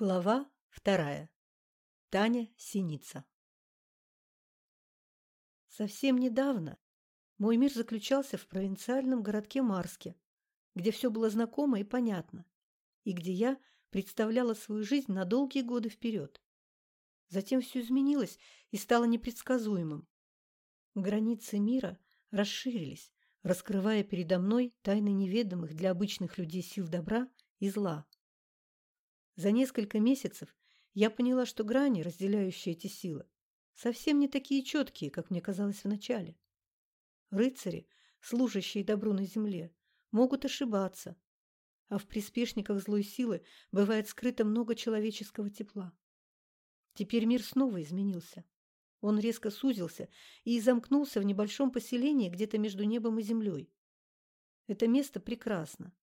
Глава вторая. Таня Синица. Совсем недавно мой мир заключался в провинциальном городке Марске, где все было знакомо и понятно, и где я представляла свою жизнь на долгие годы вперед. Затем все изменилось и стало непредсказуемым. Границы мира расширились, раскрывая передо мной тайны неведомых для обычных людей сил добра и зла. За несколько месяцев я поняла, что грани, разделяющие эти силы, совсем не такие четкие, как мне казалось вначале. Рыцари, служащие добру на земле, могут ошибаться, а в приспешниках злой силы бывает скрыто много человеческого тепла. Теперь мир снова изменился. Он резко сузился и замкнулся в небольшом поселении где-то между небом и землей. Это место прекрасно.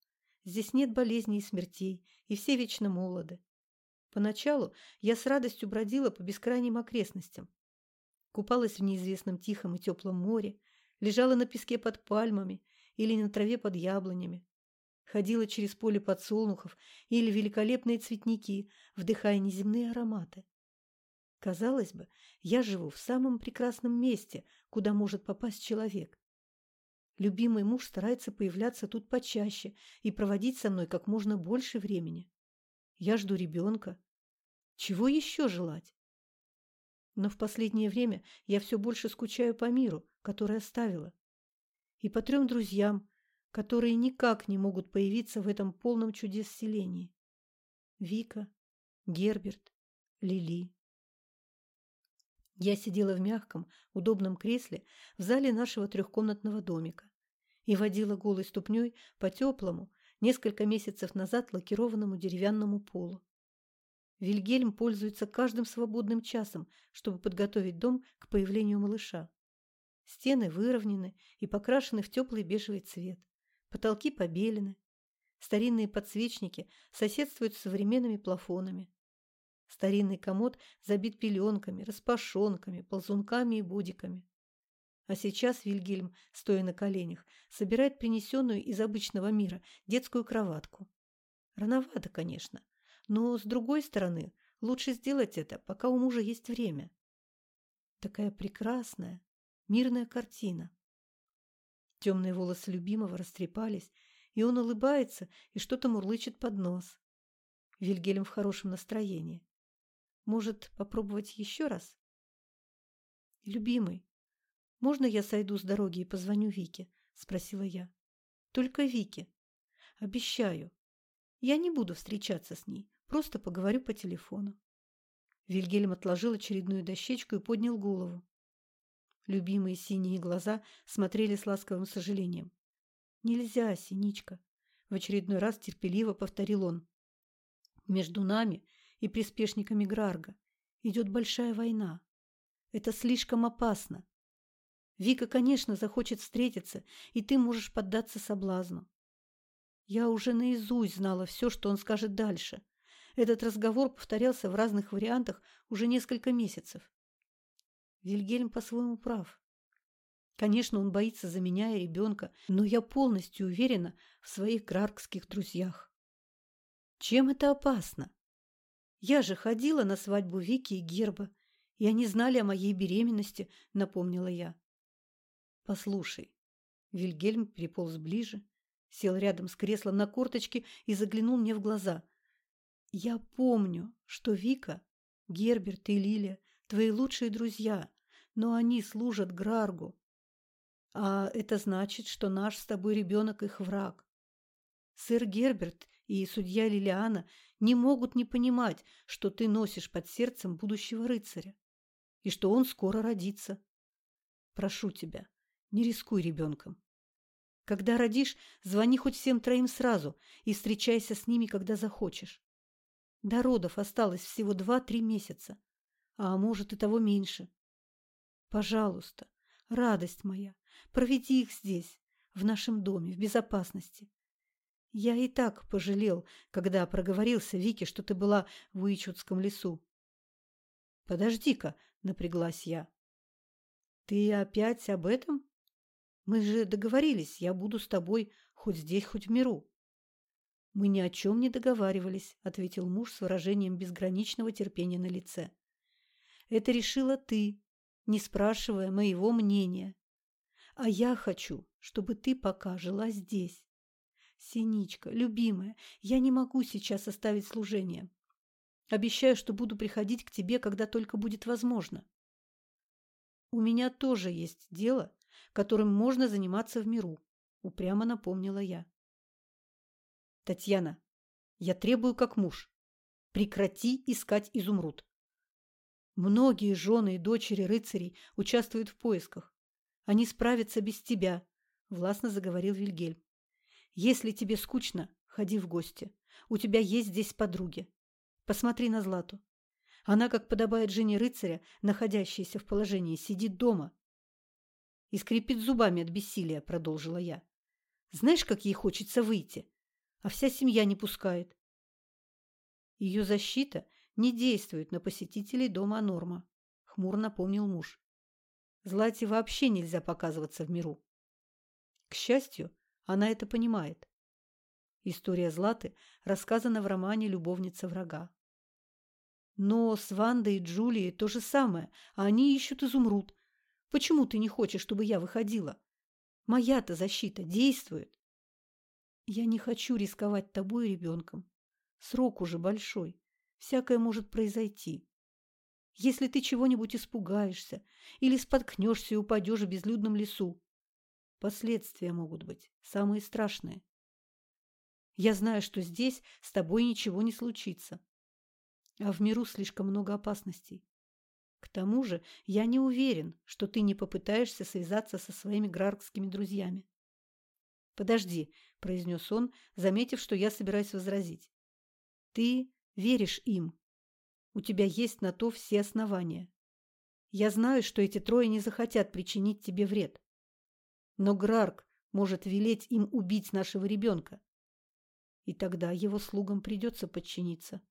Здесь нет болезней и смертей, и все вечно молоды. Поначалу я с радостью бродила по бескрайним окрестностям. Купалась в неизвестном тихом и теплом море, лежала на песке под пальмами или на траве под яблонями. Ходила через поле подсолнухов или великолепные цветники, вдыхая неземные ароматы. Казалось бы, я живу в самом прекрасном месте, куда может попасть человек. Любимый муж старается появляться тут почаще и проводить со мной как можно больше времени. Я жду ребенка. Чего еще желать? Но в последнее время я все больше скучаю по миру, который оставила. И по трем друзьям, которые никак не могут появиться в этом полном чудес селении. Вика, Герберт, Лили. Я сидела в мягком, удобном кресле в зале нашего трехкомнатного домика и водила голой ступней по теплому, несколько месяцев назад лакированному деревянному полу. Вильгельм пользуется каждым свободным часом, чтобы подготовить дом к появлению малыша. Стены выровнены и покрашены в теплый бежевый цвет. Потолки побелены. Старинные подсвечники соседствуют с современными плафонами. Старинный комод забит пеленками, распашонками, ползунками и будиками. А сейчас Вильгельм, стоя на коленях, собирает принесенную из обычного мира детскую кроватку. Рановато, конечно, но, с другой стороны, лучше сделать это, пока у мужа есть время. Такая прекрасная, мирная картина. Темные волосы любимого растрепались, и он улыбается и что-то мурлычет под нос. Вильгельм в хорошем настроении. Может, попробовать еще раз? Любимый, «Можно я сойду с дороги и позвоню Вике?» – спросила я. «Только Вике. Обещаю. Я не буду встречаться с ней, просто поговорю по телефону». Вильгельм отложил очередную дощечку и поднял голову. Любимые синие глаза смотрели с ласковым сожалением. «Нельзя, Синичка!» – в очередной раз терпеливо повторил он. «Между нами и приспешниками Грарга идет большая война. Это слишком опасно. Вика, конечно, захочет встретиться, и ты можешь поддаться соблазну. Я уже наизусть знала все, что он скажет дальше. Этот разговор повторялся в разных вариантах уже несколько месяцев. Вильгельм по-своему прав. Конечно, он боится за меня и ребенка, но я полностью уверена в своих граркских друзьях. Чем это опасно? Я же ходила на свадьбу Вики и Герба, и они знали о моей беременности, напомнила я. «Послушай». Вильгельм переполз ближе, сел рядом с креслом на корточке и заглянул мне в глаза. «Я помню, что Вика, Герберт и Лилия – твои лучшие друзья, но они служат Граргу. А это значит, что наш с тобой ребенок их враг. Сэр Герберт и судья Лилиана не могут не понимать, что ты носишь под сердцем будущего рыцаря и что он скоро родится. Прошу тебя, не рискуй ребенком. Когда родишь, звони хоть всем троим сразу и встречайся с ними, когда захочешь. До родов осталось всего два-три месяца, а может и того меньше. Пожалуйста, радость моя, проведи их здесь, в нашем доме, в безопасности. Я и так пожалел, когда проговорился Вике, что ты была в Уичутском лесу. Подожди-ка, напряглась я. Ты опять об этом? Мы же договорились, я буду с тобой хоть здесь, хоть в миру. «Мы ни о чем не договаривались», — ответил муж с выражением безграничного терпения на лице. «Это решила ты, не спрашивая моего мнения. А я хочу, чтобы ты пока жила здесь. Синичка, любимая, я не могу сейчас оставить служение. Обещаю, что буду приходить к тебе, когда только будет возможно. У меня тоже есть дело, которым можно заниматься в миру, упрямо напомнила я. Татьяна, я требую как муж. Прекрати искать изумруд. Многие жены и дочери рыцарей участвуют в поисках. Они справятся без тебя, властно заговорил Вильгельм. Если тебе скучно, ходи в гости. У тебя есть здесь подруги. Посмотри на Злату. Она, как подобает жене рыцаря, находящаяся в положении, сидит дома. И скрипит зубами от бессилия, продолжила я. Знаешь, как ей хочется выйти? А вся семья не пускает. Ее защита не действует на посетителей дома Норма, хмуро напомнил муж. Злате вообще нельзя показываться в миру. К счастью, она это понимает. История Златы рассказана в романе «Любовница врага». Но с Вандой и Джулией то же самое, они ищут изумруд. Почему ты не хочешь, чтобы я выходила? Моя-то защита действует. Я не хочу рисковать тобой и ребенком. Срок уже большой. Всякое может произойти. Если ты чего-нибудь испугаешься или споткнешься и упадешь в безлюдном лесу, последствия могут быть самые страшные. Я знаю, что здесь с тобой ничего не случится. А в миру слишком много опасностей. К тому же я не уверен, что ты не попытаешься связаться со своими граркскими друзьями. «Подожди», — произнес он, заметив, что я собираюсь возразить. «Ты веришь им, у тебя есть на то все основания. Я знаю, что эти трое не захотят причинить тебе вред. Но Грарк может велеть им убить нашего ребенка. И тогда его слугам придется подчиниться.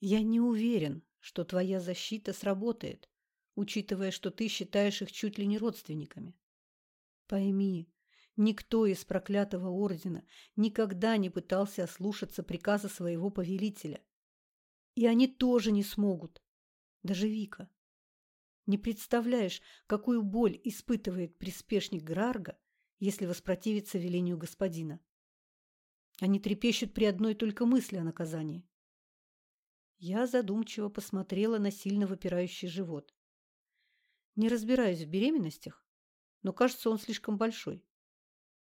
Я не уверен, что твоя защита сработает, учитывая, что ты считаешь их чуть ли не родственниками. Пойми, никто из проклятого ордена никогда не пытался ослушаться приказа своего повелителя. И они тоже не смогут. Даже Вика. Не представляешь, какую боль испытывает приспешник Грарга, если воспротивится велению господина. Они трепещут при одной только мысли о наказании. Я задумчиво посмотрела на сильно выпирающий живот. Не разбираюсь в беременностях, но кажется, он слишком большой.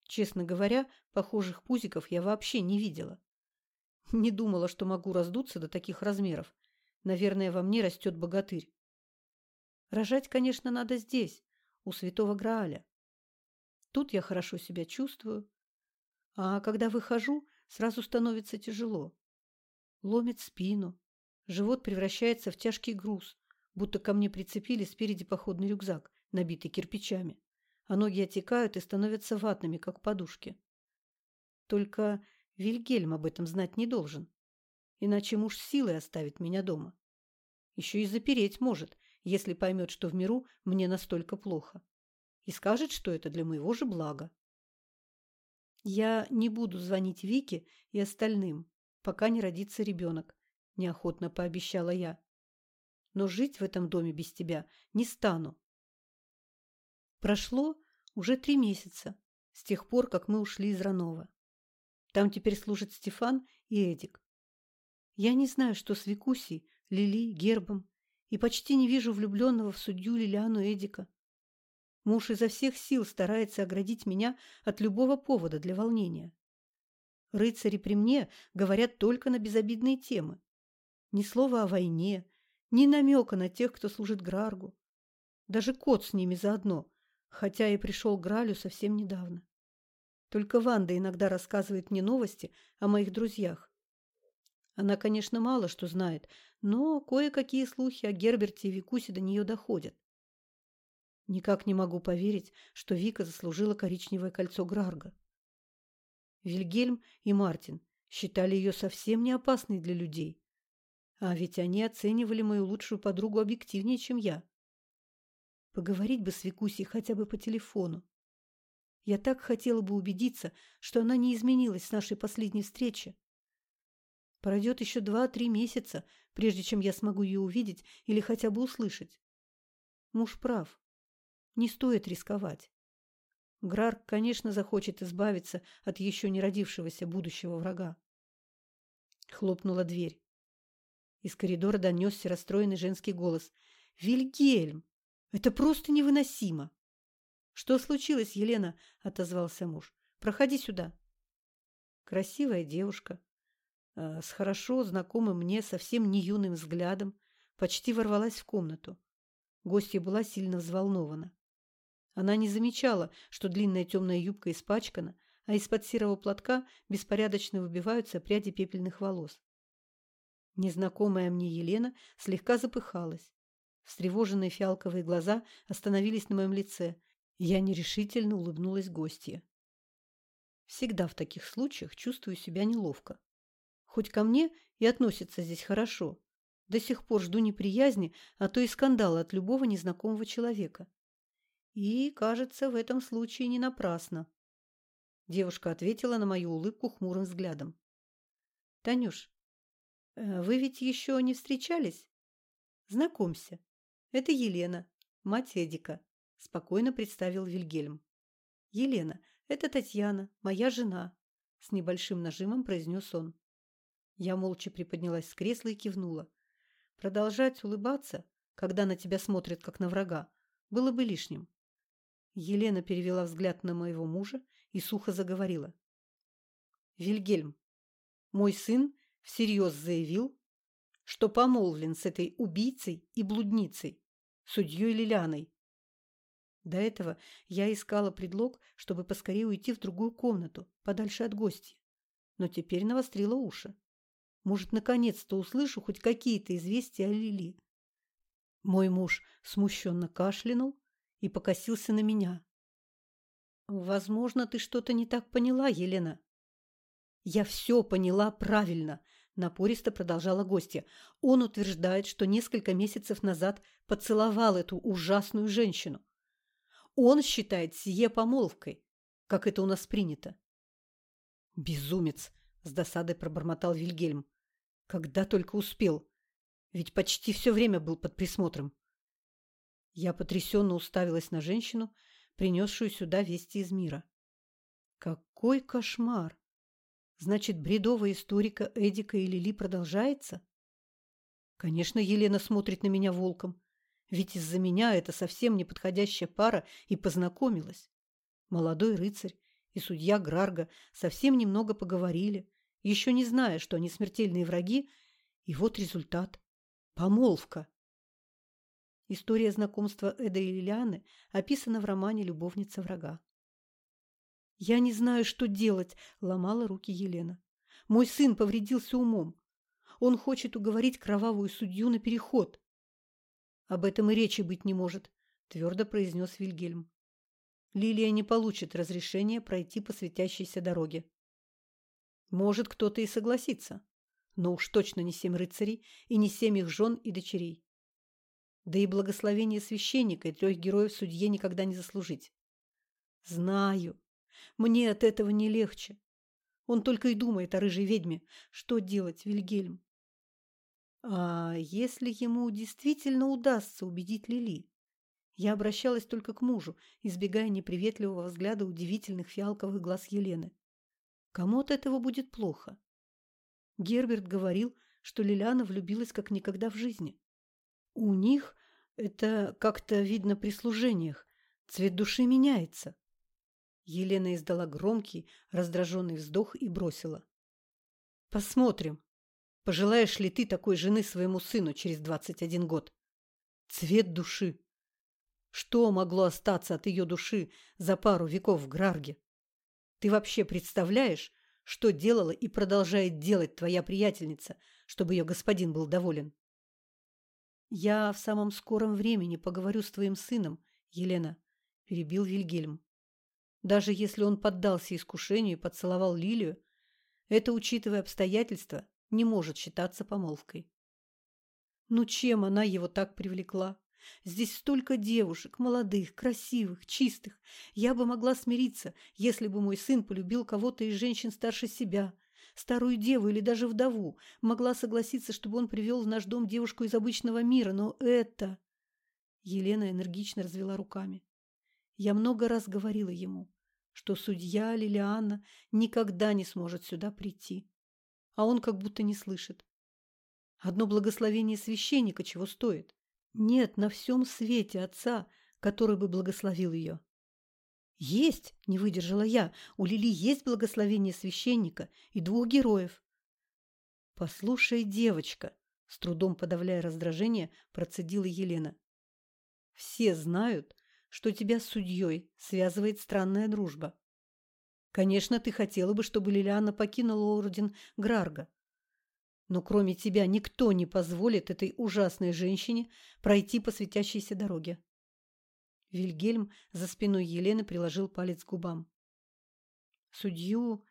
Честно говоря, похожих пузиков я вообще не видела. Не думала, что могу раздуться до таких размеров. Наверное, во мне растет богатырь. Рожать, конечно, надо здесь, у святого Грааля. Тут я хорошо себя чувствую. А когда выхожу, сразу становится тяжело. Ломит спину. Живот превращается в тяжкий груз, будто ко мне прицепили спереди походный рюкзак, набитый кирпичами, а ноги отекают и становятся ватными, как подушки. Только Вильгельм об этом знать не должен. Иначе муж силой оставит меня дома. Еще и запереть может, если поймет, что в миру мне настолько плохо. И скажет, что это для моего же блага. Я не буду звонить Вике и остальным, пока не родится ребенок, неохотно пообещала я. Но жить в этом доме без тебя не стану. Прошло уже три месяца с тех пор, как мы ушли из Ранова. Там теперь служат Стефан и Эдик. Я не знаю, что с Викусей, Лили, Гербом, и почти не вижу влюбленного в судью Лилиану Эдика. Муж изо всех сил старается оградить меня от любого повода для волнения. Рыцари при мне говорят только на безобидные темы. Ни слова о войне, ни намека на тех, кто служит Граргу. Даже кот с ними заодно, хотя и пришел к Гралю совсем недавно. Только Ванда иногда рассказывает мне новости о моих друзьях. Она, конечно, мало что знает, но кое-какие слухи о Герберте и Викусе до нее доходят. Никак не могу поверить, что Вика заслужила коричневое кольцо Грарга. Вильгельм и Мартин считали ее совсем не опасной для людей. А ведь они оценивали мою лучшую подругу объективнее, чем я. Поговорить бы с Викусей хотя бы по телефону. Я так хотела бы убедиться, что она не изменилась с нашей последней встречи. Пройдет еще два-три месяца, прежде чем я смогу ее увидеть или хотя бы услышать. Муж прав. Не стоит рисковать. Грарк, конечно, захочет избавиться от еще не родившегося будущего врага. Хлопнула дверь. Из коридора донесся расстроенный женский голос. «Вильгельм! Это просто невыносимо!» «Что случилось, Елена?» – отозвался муж. «Проходи сюда». Красивая девушка, э, с хорошо знакомым мне совсем не юным взглядом, почти ворвалась в комнату. Гостья была сильно взволнована. Она не замечала, что длинная темная юбка испачкана, а из-под серого платка беспорядочно выбиваются пряди пепельных волос. Незнакомая мне Елена слегка запыхалась. Встревоженные фиалковые глаза остановились на моем лице, я нерешительно улыбнулась гостье. Всегда в таких случаях чувствую себя неловко. Хоть ко мне и относятся здесь хорошо. До сих пор жду неприязни, а то и скандала от любого незнакомого человека. И, кажется, в этом случае не напрасно. Девушка ответила на мою улыбку хмурым взглядом. «Танюш, э, вы ведь еще не встречались? Знакомься, это Елена, мать Эдика», – спокойно представил Вильгельм. «Елена, это Татьяна, моя жена», – с небольшим нажимом произнес он. Я молча приподнялась с кресла и кивнула. Продолжать улыбаться, когда на тебя смотрят как на врага, было бы лишним. Елена перевела взгляд на моего мужа и сухо заговорила. «Вильгельм, мой сын всерьез заявил, что помолвлен с этой убийцей и блудницей, судьей Лилианой. До этого я искала предлог, чтобы поскорее уйти в другую комнату, подальше от гостей. Но теперь навострила уши. Может, наконец-то услышу хоть какие-то известия о Лили. Мой муж смущенно кашлянул и покосился на меня. «Возможно, ты что-то не так поняла, Елена». «Я все поняла правильно», – напористо продолжала гостья. «Он утверждает, что несколько месяцев назад поцеловал эту ужасную женщину. Он считает сие помолвкой, как это у нас принято». «Безумец!» – с досадой пробормотал Вильгельм. «Когда только успел. Ведь почти все время был под присмотром». Я потрясенно уставилась на женщину, принесшую сюда вести из мира. Какой кошмар! Значит, бредовая историка Эдика и Лили продолжается? Конечно, Елена смотрит на меня волком, ведь из-за меня эта совсем неподходящая пара и познакомилась. Молодой рыцарь и судья Грарга совсем немного поговорили, еще не зная, что они смертельные враги, и вот результат – помолвка. История знакомства Эда и Лилианы описана в романе «Любовница врага». «Я не знаю, что делать», – ломала руки Елена. «Мой сын повредился умом. Он хочет уговорить кровавую судью на переход». «Об этом и речи быть не может», – твердо произнес Вильгельм. «Лилия не получит разрешения пройти по светящейся дороге». «Может, кто-то и согласится, но уж точно не семь рыцарей и не семь их жен и дочерей. Да и благословение священника и трех героев судье никогда не заслужить. Знаю. Мне от этого не легче. Он только и думает о рыжей ведьме. Что делать, Вильгельм? А если ему действительно удастся убедить Лили? Я обращалась только к мужу, избегая неприветливого взгляда удивительных фиалковых глаз Елены. Кому от этого будет плохо? Герберт говорил, что Лилиана влюбилась как никогда в жизни. У них это как-то видно при служениях. Цвет души меняется. Елена издала громкий, раздраженный вздох и бросила. Посмотрим, пожелаешь ли ты такой жены своему сыну через двадцать один год. Цвет души. Что могло остаться от ее души за пару веков в Грарге? Ты вообще представляешь, что делала и продолжает делать твоя приятельница, чтобы ее господин был доволен? «Я в самом скором времени поговорю с твоим сыном, Елена», – перебил Вильгельм. «Даже если он поддался искушению и поцеловал Лилию, это, учитывая обстоятельства, не может считаться помолвкой». Ну чем она его так привлекла? Здесь столько девушек, молодых, красивых, чистых. Я бы могла смириться, если бы мой сын полюбил кого-то из женщин старше себя, старую деву или даже вдову, могла согласиться, чтобы он привел в наш дом девушку из обычного мира, но это... Елена энергично развела руками. Я много раз говорила ему, что судья Лилианна никогда не сможет сюда прийти. А он как будто не слышит. Одно благословение священника чего стоит? Нет на всем свете отца, который бы благословил ее. Есть, не выдержала я, у Лили есть благословение священника и двух героев. Послушай, девочка, с трудом подавляя раздражение, процедила Елена. Все знают, что тебя с судьей связывает странная дружба. Конечно, ты хотела бы, чтобы Лилиана покинула орден Грарга. Но кроме тебя никто не позволит этой ужасной женщине пройти по светящейся дороге. Вильгельм за спиной Елены приложил палец к губам. Судью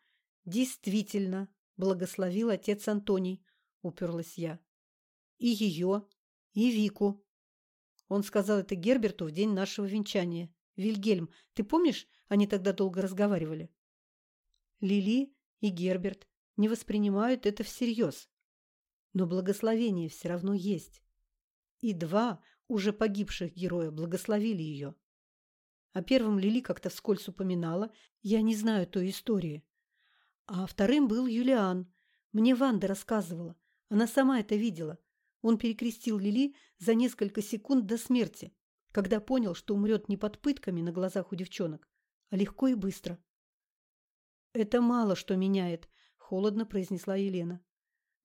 действительно благословил отец Антоний, уперлась я. И ее, и Вику. Он сказал это Герберту в день нашего венчания. Вильгельм, ты помнишь, они тогда долго разговаривали? Лили и Герберт не воспринимают это всерьез. Но благословение все равно есть. И два уже погибших героя благословили ее. О первом Лили как-то вскользь упоминала, я не знаю той истории. А вторым был Юлиан. Мне Ванда рассказывала. Она сама это видела. Он перекрестил Лили за несколько секунд до смерти, когда понял, что умрет не под пытками на глазах у девчонок, а легко и быстро. «Это мало что меняет», – холодно произнесла Елена.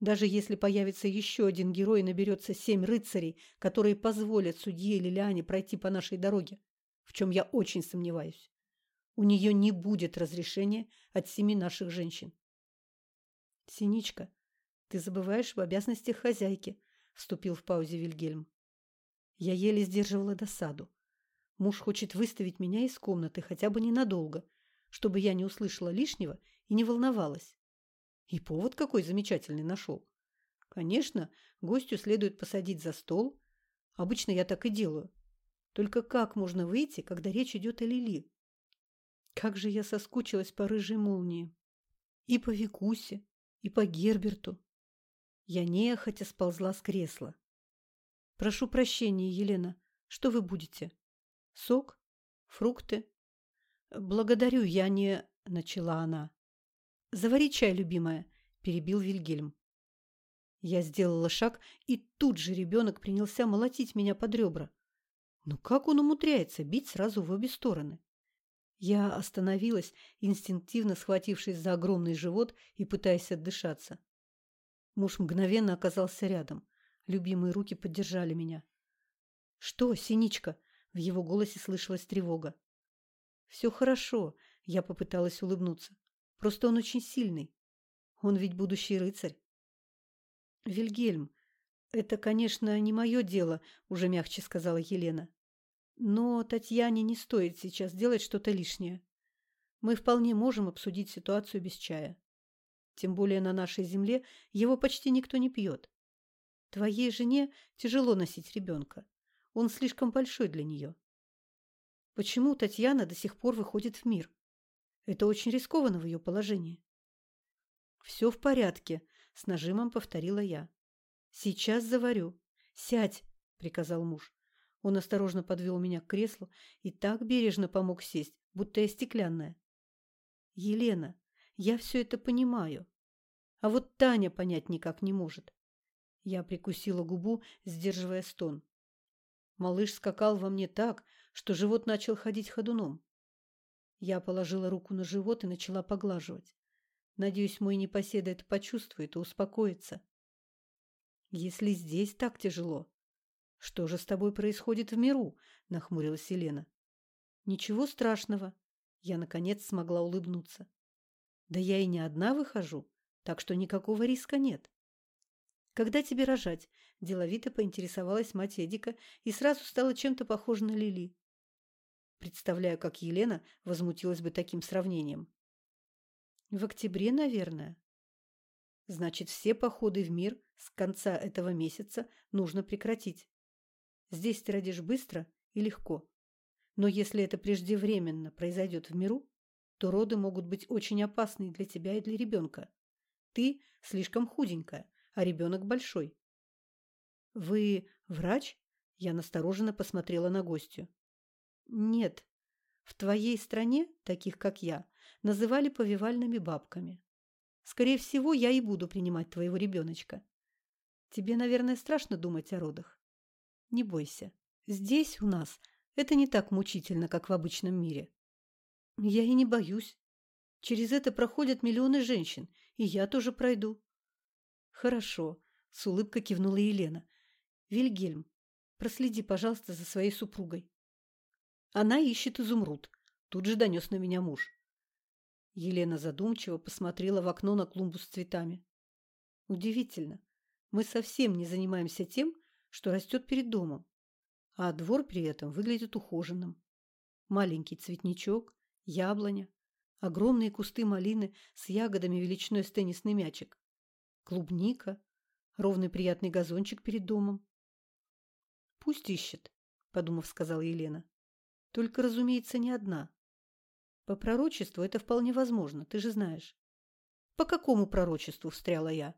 «Даже если появится еще один герой и наберется семь рыцарей, которые позволят судье Лилиане пройти по нашей дороге, в чем я очень сомневаюсь, у нее не будет разрешения от семи наших женщин». «Синичка, ты забываешь в обязанностях хозяйки», – вступил в паузе Вильгельм. Я еле сдерживала досаду. Муж хочет выставить меня из комнаты хотя бы ненадолго, чтобы я не услышала лишнего и не волновалась. И повод какой замечательный нашел. Конечно, гостю следует посадить за стол. Обычно я так и делаю. Только как можно выйти, когда речь идет о Лили? Как же я соскучилась по рыжей молнии. И по Викусе, и по Герберту. Я нехотя сползла с кресла. «Прошу прощения, Елена. Что вы будете? Сок? Фрукты?» «Благодарю, я не...» — начала она. «Завари чай, любимая», — перебил Вильгельм. Я сделала шаг, и тут же ребенок принялся молотить меня под ребра. Ну как он умудряется бить сразу в обе стороны? Я остановилась, инстинктивно схватившись за огромный живот и пытаясь отдышаться. Муж мгновенно оказался рядом. Любимые руки поддержали меня. «Что, Синичка?» В его голосе слышалась тревога. «Все хорошо», — я попыталась улыбнуться. «Просто он очень сильный. Он ведь будущий рыцарь». «Вильгельм, это, конечно, не мое дело», — уже мягче сказала Елена. «Но Татьяне не стоит сейчас делать что-то лишнее. Мы вполне можем обсудить ситуацию без чая. Тем более на нашей земле его почти никто не пьет. Твоей жене тяжело носить ребенка. Он слишком большой для нее. Почему Татьяна до сих пор выходит в мир? Это очень рискованно в ее положении. «Все в порядке», — с нажимом повторила я. «Сейчас заварю. Сядь», — приказал муж. Он осторожно подвел меня к креслу и так бережно помог сесть, будто я стеклянная. «Елена, я все это понимаю. А вот Таня понять никак не может. Я прикусила губу, сдерживая стон. Малыш скакал во мне так, что живот начал ходить ходуном. Я положила руку на живот и начала поглаживать. Надеюсь, мой непоседа это почувствует и успокоится. Если здесь так тяжело, что же с тобой происходит в миру? Нахмурилась Елена. Ничего страшного. Я, наконец, смогла улыбнуться. Да я и не одна выхожу, так что никакого риска нет. Когда тебе рожать? Деловито поинтересовалась мать Эдика и сразу стала чем-то похожа на Лили. Представляю, как Елена возмутилась бы таким сравнением. В октябре, наверное. Значит, все походы в мир с конца этого месяца нужно прекратить. Здесь ты родишь быстро и легко. Но если это преждевременно произойдет в миру, то роды могут быть очень опасны для тебя и для ребенка. Ты слишком худенькая, а ребенок большой. Вы врач? Я настороженно посмотрела на гостью. Нет. В твоей стране, таких как я, называли повивальными бабками. Скорее всего, я и буду принимать твоего ребеночка. Тебе, наверное, страшно думать о родах. Не бойся. Здесь у нас это не так мучительно, как в обычном мире. Я и не боюсь. Через это проходят миллионы женщин, и я тоже пройду. Хорошо, с улыбкой кивнула Елена. Вильгельм, проследи, пожалуйста, за своей супругой. Она ищет изумруд. Тут же донес на меня муж. Елена задумчиво посмотрела в окно на клумбу с цветами. Удивительно. Мы совсем не занимаемся тем, что растет перед домом, а двор при этом выглядит ухоженным. Маленький цветничок, яблоня, огромные кусты малины с ягодами величиной с теннисный мячик, клубника, ровный приятный газончик перед домом. «Пусть ищет», — подумав, сказала Елена. «Только, разумеется, не одна. По пророчеству это вполне возможно, ты же знаешь». «По какому пророчеству?» — встряла я.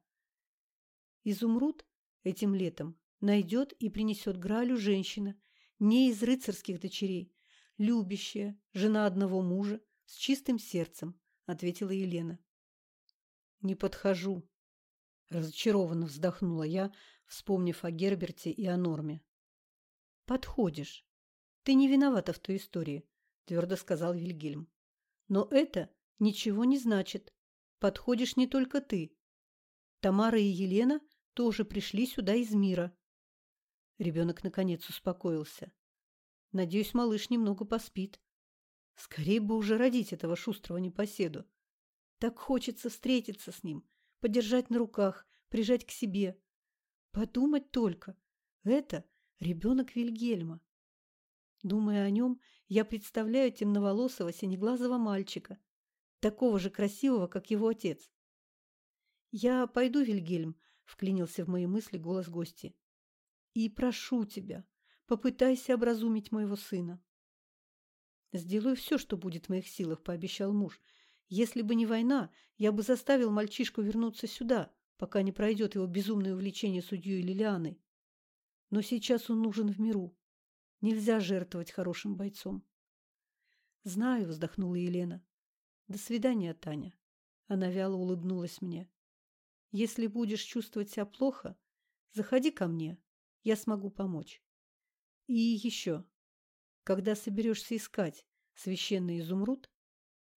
«Изумруд этим летом найдет и принесет Гралю женщина, не из рыцарских дочерей, любящая, жена одного мужа, с чистым сердцем, ответила Елена. Не подхожу. Разочарованно вздохнула я, вспомнив о Герберте и о Норме. Подходишь. Ты не виновата в той истории, твердо сказал Вильгельм. Но это ничего не значит. Подходишь не только ты. Тамара и Елена тоже пришли сюда из мира. Ребенок наконец успокоился. Надеюсь, малыш немного поспит. Скорее бы уже родить этого шустрого непоседу. Так хочется встретиться с ним, подержать на руках, прижать к себе. Подумать только. Это ребенок Вильгельма. Думая о нем, я представляю темноволосого синеглазого мальчика, такого же красивого, как его отец. «Я пойду, Вильгельм», — вклинился в мои мысли голос гости. «И прошу тебя, Попытайся образумить моего сына. Сделаю все, что будет в моих силах, пообещал муж. Если бы не война, я бы заставил мальчишку вернуться сюда, пока не пройдет его безумное увлечение судьей Лилианой. Но сейчас он нужен в миру. Нельзя жертвовать хорошим бойцом. Знаю, вздохнула Елена. До свидания, Таня. Она вяло улыбнулась мне. Если будешь чувствовать себя плохо, заходи ко мне. Я смогу помочь. И еще, когда соберешься искать священный изумруд,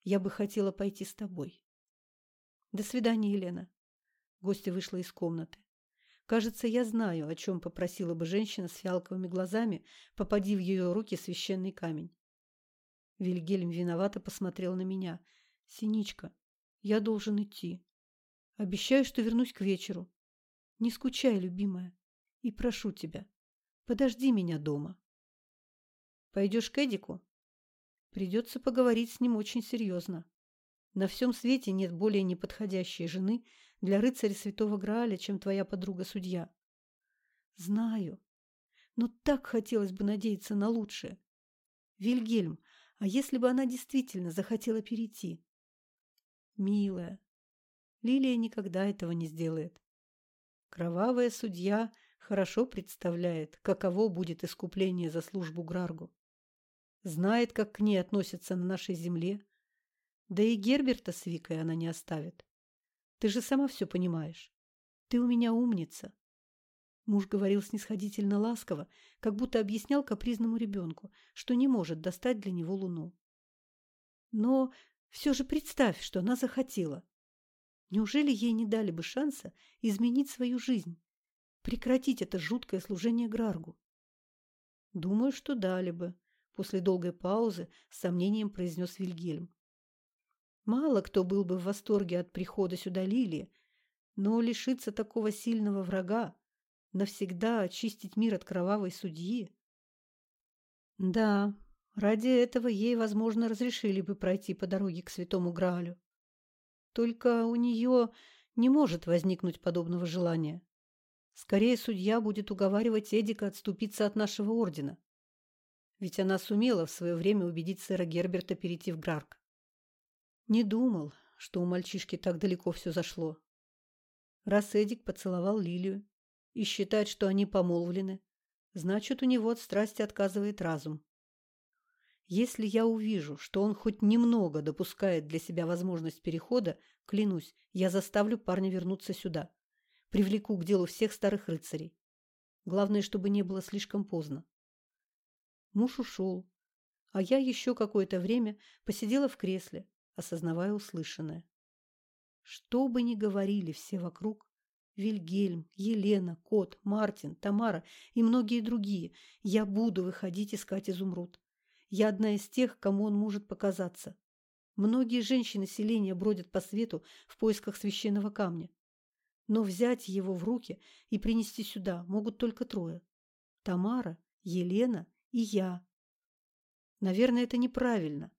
я бы хотела пойти с тобой. До свидания, Елена. Гостья вышла из комнаты. Кажется, я знаю, о чем попросила бы женщина с фиалковыми глазами, попади в ее руки священный камень. Вильгельм виновато посмотрел на меня. «Синичка, я должен идти. Обещаю, что вернусь к вечеру. Не скучай, любимая, и прошу тебя, Подожди меня дома. Пойдешь к Эдику? Придется поговорить с ним очень серьезно. На всем свете нет более неподходящей жены для рыцаря святого Грааля, чем твоя подруга-судья. Знаю, но так хотелось бы надеяться на лучшее. Вильгельм, а если бы она действительно захотела перейти? Милая, Лилия никогда этого не сделает. Кровавая судья хорошо представляет, каково будет искупление за службу Граргу. Знает, как к ней относятся на нашей земле. Да и Герберта с Викой она не оставит. Ты же сама все понимаешь. Ты у меня умница. Муж говорил снисходительно ласково, как будто объяснял капризному ребенку, что не может достать для него луну. Но все же представь, что она захотела. Неужели ей не дали бы шанса изменить свою жизнь? прекратить это жуткое служение Граргу? Думаю, что дали бы, после долгой паузы с сомнением произнес Вильгельм. Мало кто был бы в восторге от прихода сюда Лилии, но лишиться такого сильного врага, навсегда очистить мир от кровавой судьи. Да, ради этого ей, возможно, разрешили бы пройти по дороге к святому Граалю. Только у нее не может возникнуть подобного желания. Скорее судья будет уговаривать Эдика отступиться от нашего ордена. Ведь она сумела в свое время убедить сэра Герберта перейти в Грарк. Не думал, что у мальчишки так далеко все зашло. Раз Эдик поцеловал Лилию и считает, что они помолвлены, значит, у него от страсти отказывает разум. Если я увижу, что он хоть немного допускает для себя возможность перехода, клянусь, я заставлю парня вернуться сюда. Привлеку к делу всех старых рыцарей. Главное, чтобы не было слишком поздно. Муж ушел, а я еще какое-то время посидела в кресле, осознавая услышанное. Что бы ни говорили все вокруг, Вильгельм, Елена, Кот, Мартин, Тамара и многие другие, я буду выходить искать изумруд. Я одна из тех, кому он может показаться. Многие женщины селения бродят по свету в поисках священного камня. Но взять его в руки и принести сюда могут только трое. Тамара, Елена и я. Наверное, это неправильно.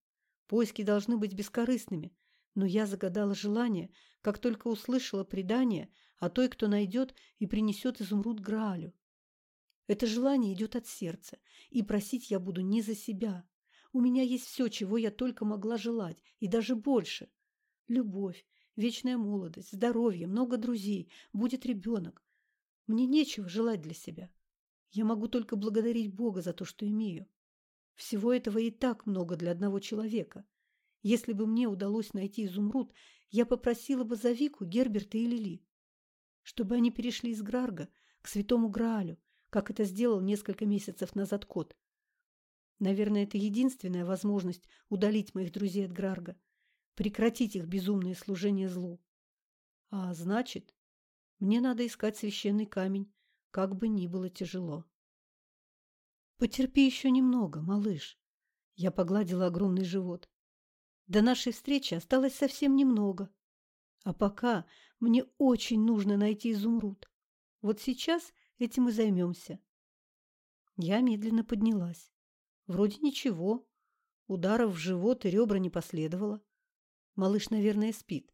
Поиски должны быть бескорыстными, но я загадала желание, как только услышала предание о той, кто найдет и принесет изумруд Граалю. Это желание идет от сердца, и просить я буду не за себя. У меня есть все, чего я только могла желать, и даже больше. Любовь, вечная молодость, здоровье, много друзей, будет ребенок. Мне нечего желать для себя. Я могу только благодарить Бога за то, что имею. Всего этого и так много для одного человека. Если бы мне удалось найти изумруд, я попросила бы за Вику, Герберта и Лили, чтобы они перешли из Грарга к святому Граалю, как это сделал несколько месяцев назад кот. Наверное, это единственная возможность удалить моих друзей от Грарга, прекратить их безумное служение злу. А значит, мне надо искать священный камень, как бы ни было тяжело. Потерпи еще немного, малыш. Я погладила огромный живот. До нашей встречи осталось совсем немного. А пока мне очень нужно найти изумруд. Вот сейчас этим и займемся. Я медленно поднялась. Вроде ничего. Ударов в живот и ребра не последовало. Малыш, наверное, спит.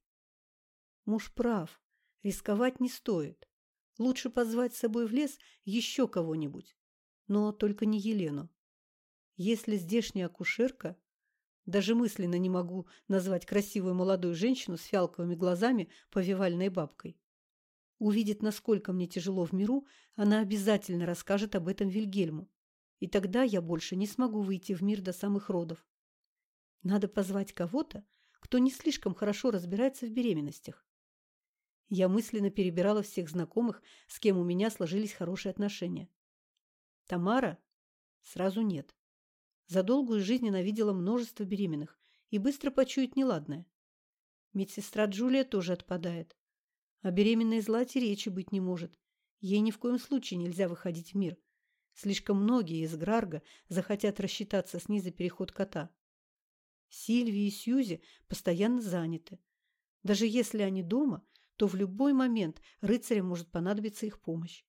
Муж прав. Рисковать не стоит. Лучше позвать с собой в лес еще кого-нибудь. Но только не Елену. Если здешняя акушерка даже мысленно не могу назвать красивую молодую женщину с фиалковыми глазами повивальной бабкой. Увидит, насколько мне тяжело в миру, она обязательно расскажет об этом Вильгельму. И тогда я больше не смогу выйти в мир до самых родов. Надо позвать кого-то, кто не слишком хорошо разбирается в беременностях. Я мысленно перебирала всех знакомых, с кем у меня сложились хорошие отношения. Тамара? Сразу нет. За долгую жизнь она видела множество беременных и быстро почует неладное. Медсестра Джулия тоже отпадает. О беременной Злате речи быть не может. Ей ни в коем случае нельзя выходить в мир. Слишком многие из Грарга захотят рассчитаться с ней за переход кота. Сильви и Сьюзи постоянно заняты. Даже если они дома, то в любой момент рыцарям может понадобиться их помощь.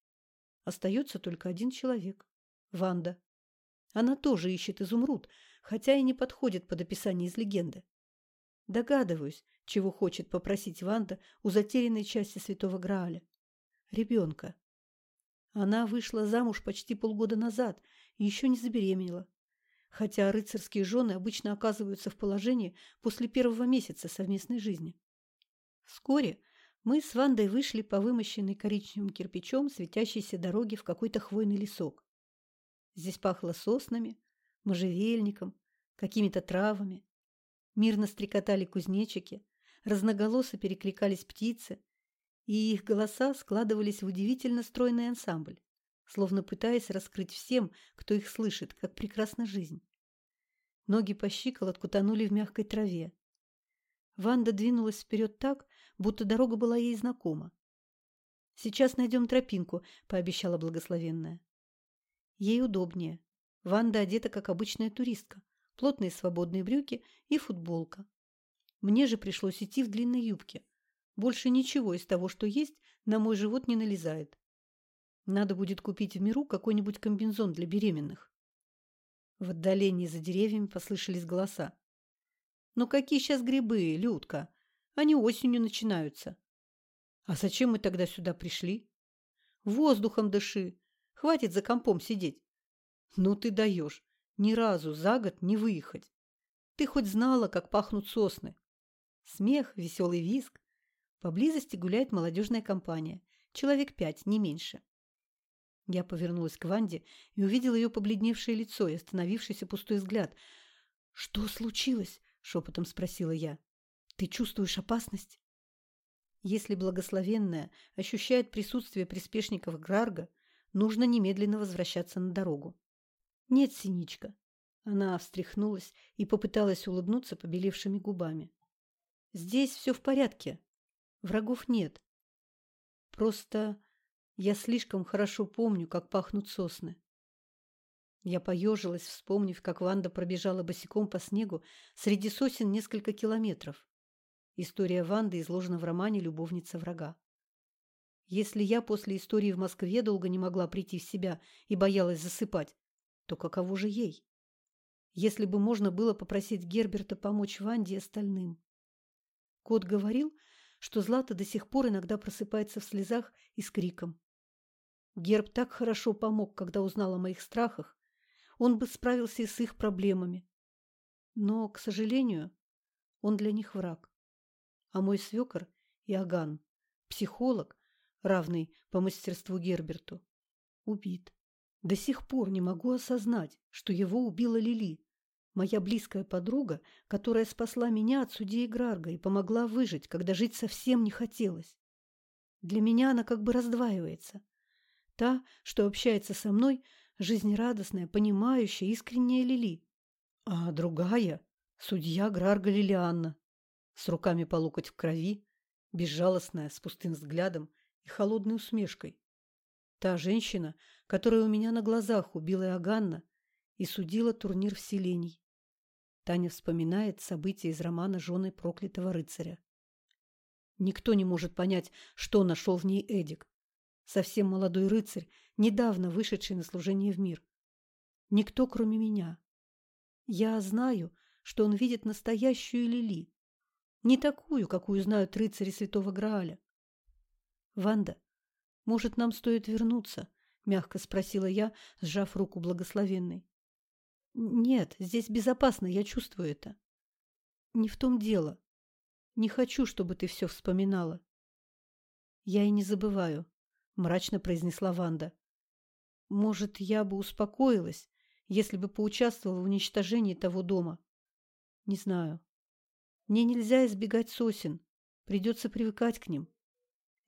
Остается только один человек – Ванда. Она тоже ищет изумруд, хотя и не подходит под описание из легенды. Догадываюсь, чего хочет попросить Ванда у затерянной части Святого Грааля. Ребенка. Она вышла замуж почти полгода назад и еще не забеременела. Хотя рыцарские жены обычно оказываются в положении после первого месяца совместной жизни. Вскоре мы с Вандой вышли по вымощенной коричневым кирпичом светящейся дороге в какой-то хвойный лесок. Здесь пахло соснами, можжевельником, какими-то травами. Мирно стрекотали кузнечики, разноголосо перекликались птицы, и их голоса складывались в удивительно стройный ансамбль, словно пытаясь раскрыть всем, кто их слышит, как прекрасна жизнь. Ноги по щиколотку тонули в мягкой траве. Ванда двинулась вперед так, будто дорога была ей знакома. «Сейчас найдем тропинку», — пообещала благословенная. Ей удобнее. Ванда одета, как обычная туристка. Плотные свободные брюки и футболка. Мне же пришлось идти в длинной юбке. Больше ничего из того, что есть, на мой живот не налезает. Надо будет купить в миру какой-нибудь комбинзон для беременных. В отдалении за деревьями послышались голоса. «Но какие сейчас грибы, Людка? Они осенью начинаются». «А зачем мы тогда сюда пришли?» «Воздухом дыши. Хватит за компом сидеть. Ну ты даешь. Ни разу за год не выехать. Ты хоть знала, как пахнут сосны. Смех, веселый визг. Поблизости гуляет молодежная компания. Человек пять, не меньше. Я повернулась к Ванде и увидела ее побледневшее лицо и остановившийся пустой взгляд. «Что случилось?» – шепотом спросила я. «Ты чувствуешь опасность?» Если благословенная ощущает присутствие приспешников Грарга, нужно немедленно возвращаться на дорогу. «Нет, Синичка». Она встряхнулась и попыталась улыбнуться побелевшими губами. «Здесь все в порядке. Врагов нет. Просто я слишком хорошо помню, как пахнут сосны. Я поежилась, вспомнив, как Ванда пробежала босиком по снегу среди сосен несколько километров. История Ванды изложена в романе «Любовница врага». Если я после истории в Москве долго не могла прийти в себя и боялась засыпать, то каково же ей? Если бы можно было попросить Герберта помочь Ванде и остальным. Кот говорил, что Злата до сих пор иногда просыпается в слезах и с криком. Герб так хорошо помог, когда узнал о моих страхах. Он бы справился и с их проблемами. Но, к сожалению, он для них враг. А мой свекор Иоганн, психолог, равный по мастерству Герберту, убит. До сих пор не могу осознать, что его убила Лили, моя близкая подруга, которая спасла меня от судьи Грарга и помогла выжить, когда жить совсем не хотелось. Для меня она как бы раздваивается – Та, что общается со мной, жизнерадостная, понимающая, искренняя Лили. А другая — судья Грарга Лилианна, с руками по локоть в крови, безжалостная, с пустым взглядом и холодной усмешкой. Та женщина, которая у меня на глазах убила Иоганна и судила турнир вселений. Таня вспоминает события из романа «Жены проклятого рыцаря». Никто не может понять, что нашел в ней Эдик совсем молодой рыцарь, недавно вышедший на служение в мир. Никто, кроме меня. Я знаю, что он видит настоящую Лили, не такую, какую знают рыцари Святого Грааля. «Ванда, может, нам стоит вернуться?» — мягко спросила я, сжав руку благословенной. «Нет, здесь безопасно, я чувствую это». «Не в том дело. Не хочу, чтобы ты все вспоминала». «Я и не забываю», – мрачно произнесла Ванда. «Может, я бы успокоилась, если бы поучаствовала в уничтожении того дома? Не знаю. Мне нельзя избегать сосен. Придется привыкать к ним.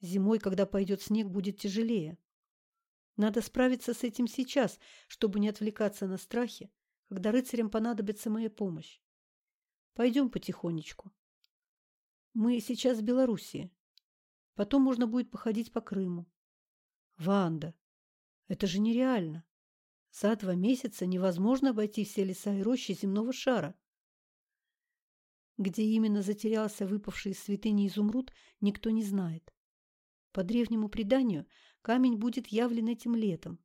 Зимой, когда пойдет снег, будет тяжелее. Надо справиться с этим сейчас, чтобы не отвлекаться на страхи, когда рыцарям понадобится моя помощь. Пойдем потихонечку. Мы сейчас в Белоруссии. Потом можно будет походить по Крыму. Ванда, это же нереально. За два месяца невозможно обойти все леса и рощи земного шара. Где именно затерялся выпавший из святыни изумруд, никто не знает. По древнему преданию, камень будет явлен этим летом.